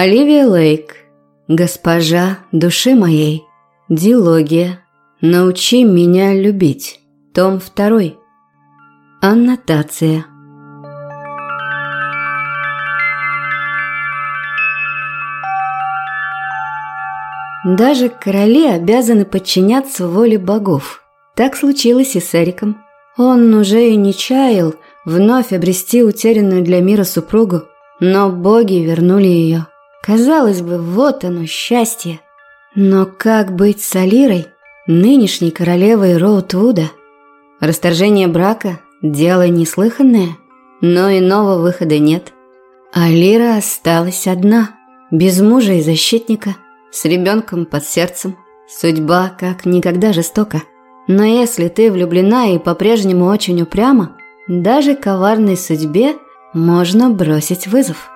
Оливия Лейк. Госпожа души моей. Дилогия. Научи меня любить. Том 2. Аннотация. Даже короли обязаны подчиняться воле богов. Так случилось и с Эриком. Он уже и не чаял вновь обрести утерянную для мира супругу, но боги вернули ее. Казалось бы, вот оно, счастье. Но как быть с Алирой, нынешней королевой Роутвуда? Расторжение брака – дело неслыханное, но иного выхода нет. Алира осталась одна, без мужа и защитника, с ребенком под сердцем. Судьба как никогда жестока. Но если ты влюблена и по-прежнему очень упряма, даже коварной судьбе можно бросить вызов.